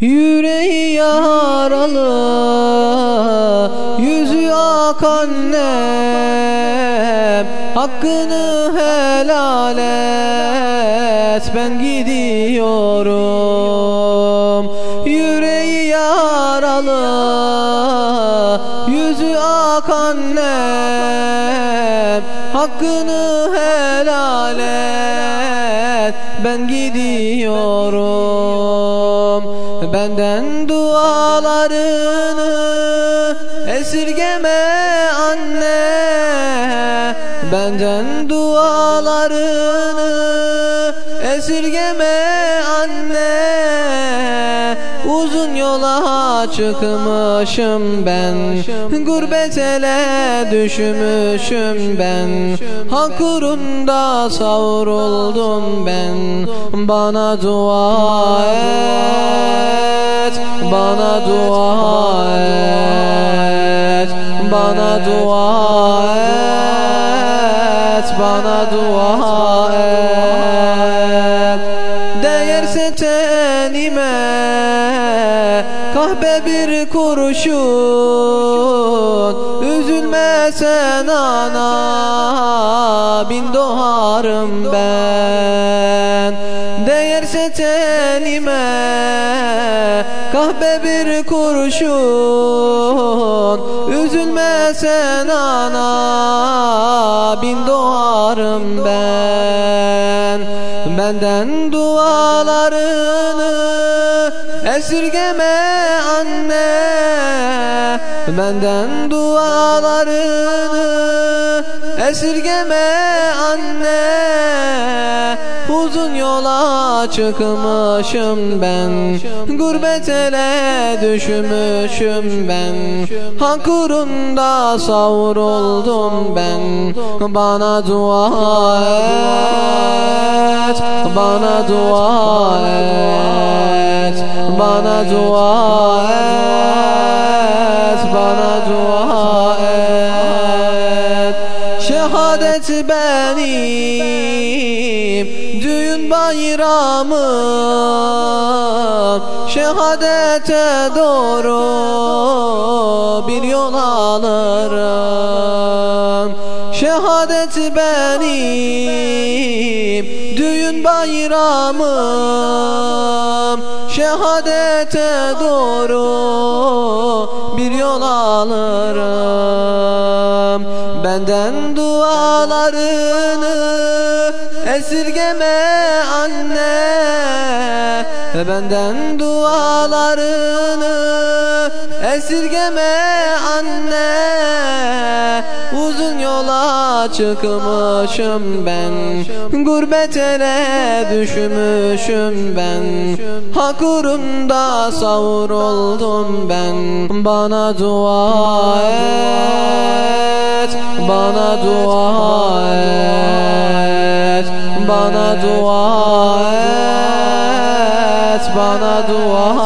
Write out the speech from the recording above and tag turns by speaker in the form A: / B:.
A: Yüreği yaralı, yüzü ak annem Hakkını helal et, ben gidiyorum. Yüreği yaralı, yüzü ak annem Hakkını helal et, ben gidiyorum Benden dualarını esirgeme anne. Benden dualarını esirgeme anne. Uzun yola çıkmışım ben. Gurbet ele düşmüşüm ben. Hak uğrunda savruldum ben. Bana dua et Bana dua et Bana dua et Bana dua et. Değerse tenime Kahpe bir kurşun. Üzülme sen ana Bin doğarım Değerse tenime Kahpe bir kurşun. Üzülme sen ana Bin doğarım ben. Benden dualarını esirgeme anne. Benden dualarını esirgeme anne Uzun yola çıkmışım ben. Gurbet ele düşmüşüm ben. Hak uğrunda savruldum ben. Bana dua et Bana dua et Bana dua et Bana dua et. Şehadet Düğün bayramım Şehadete doğru Bir yol alırım. Şehadet benim Düğün bayramım. Şehadete doğru Bir yol alırım. Benden dualarını esirgeme anne Benden dualarını. Esirgeme anne Uzun yola çıkmışım ben. Gurbet düşmüşüm ben. Hak uğrunda savruldum ben. Bana dua et Bana dua et bana dua et bana dua